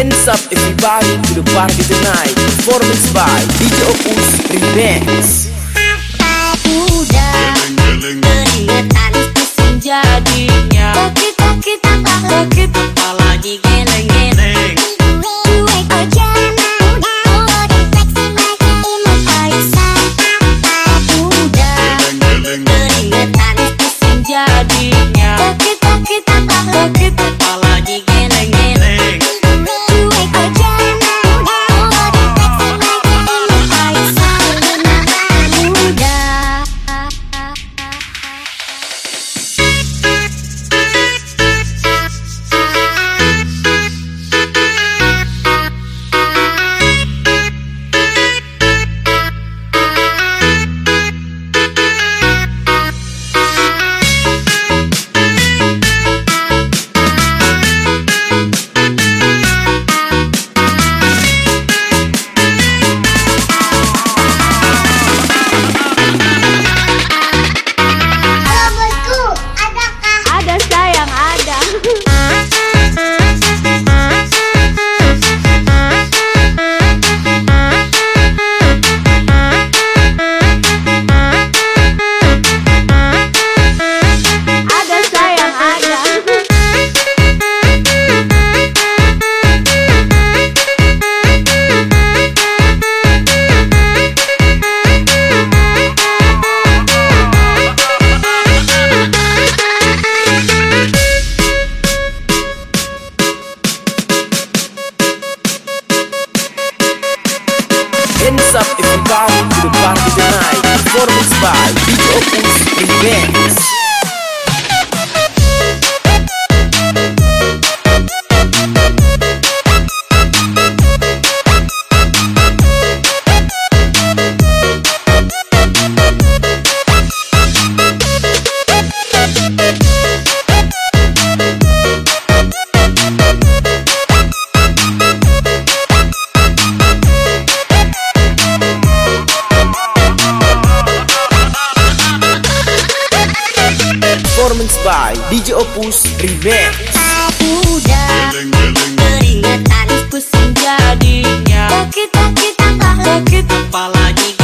Hands up everybody to the party tonight. Performance by DJ Opus Remix. Udah keringetan pusing jadinya sakit tambah Sakit up everybody to the party tonight Performance by DJ Opus Remix DJ Opus Remix. Udah keringetan pusing jadinya. Sakit sakit tambah Sakit apalagi geleng-geleng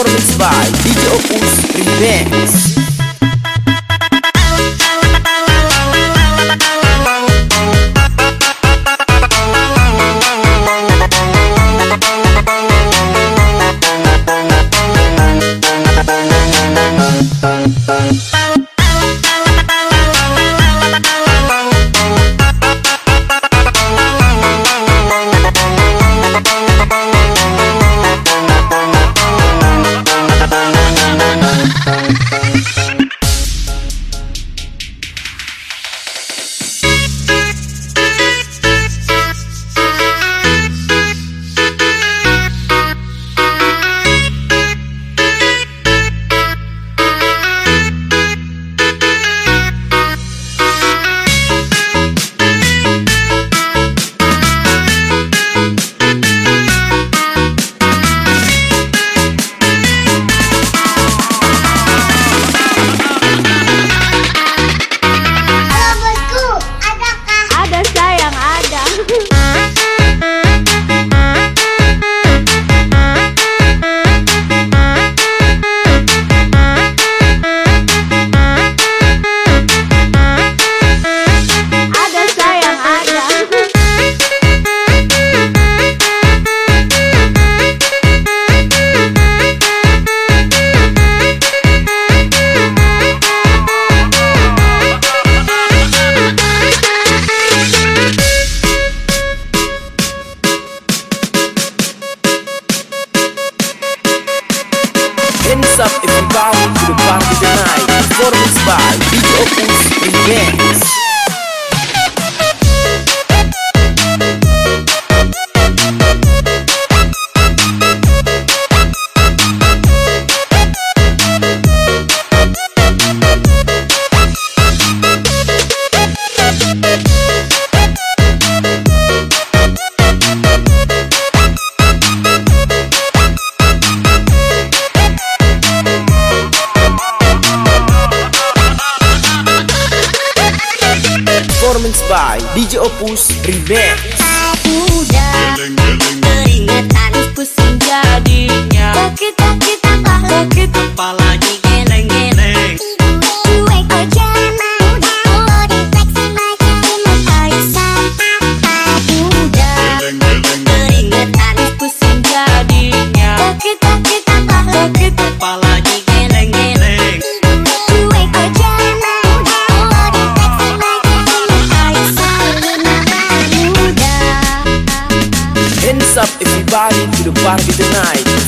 Performance by DJ Remix Everybody to the party tonight. Performance by DJ Opus Remix performance by DJ Opus Remix. Teringat Peringatan pusing jadinya. Kita kita tak lagi Apa lagi